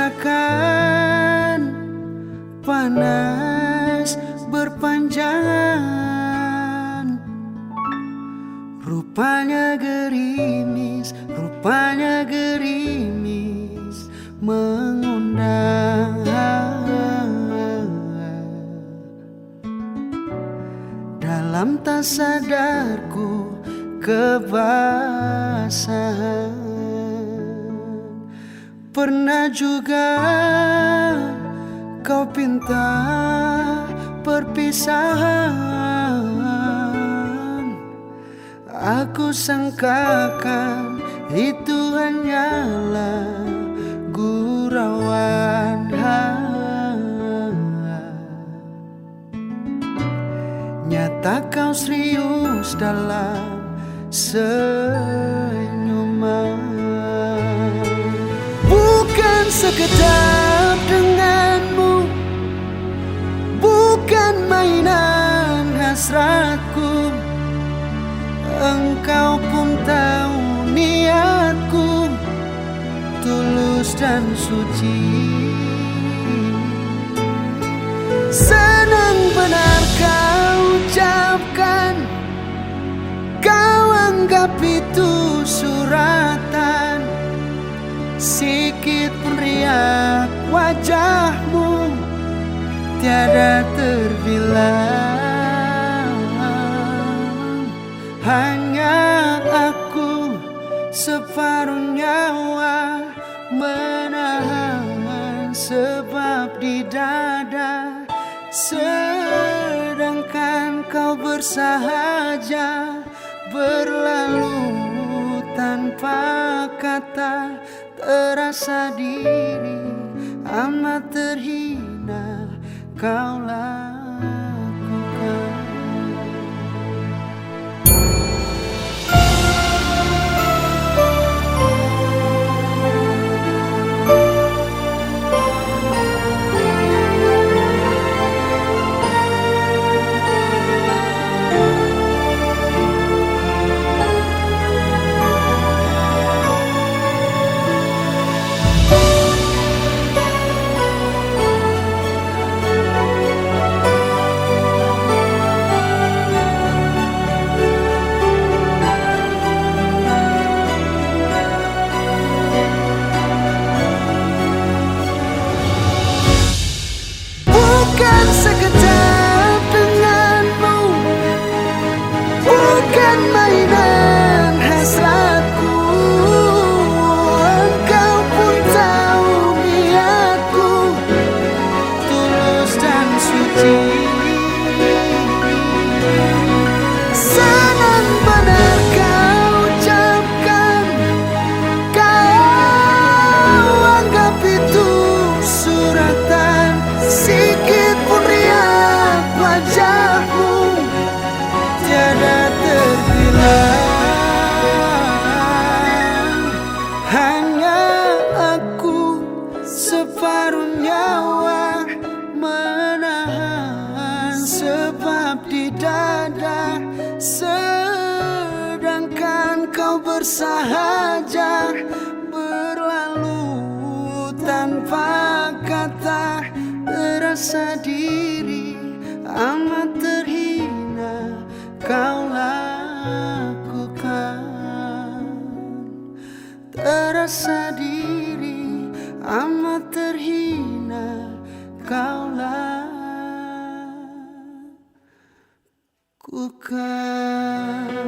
rasakan panas berpanjangan Rupanya gerimis, rupanya gerimis mengundang. Dalam tak sadarku kebasahan. Pernah juga kau pinta perpisahan. Aku sangkakan itu hanyalah gurauan Nyata kau serius dalam senyuman Bukan sekejap denganmu. Bukan mainan hasratku. Engkau pun tahu niatku Tulus dan suci. Senang benar kau ucapkan Kau anggap itu Tiada terbilang. Hanya aku separuh nyawa Menahan sebab di dada. Sedangkan kau bersahaja Berlalu tanpa kata Terasa diri amat terhina Kau lakukan sebab di dada Sedangkan kau bersahaja Berlalu tanpa kata Terasa diri amat terhina Kau lakukan. Terasa diri amat terhina Kau lakukan o.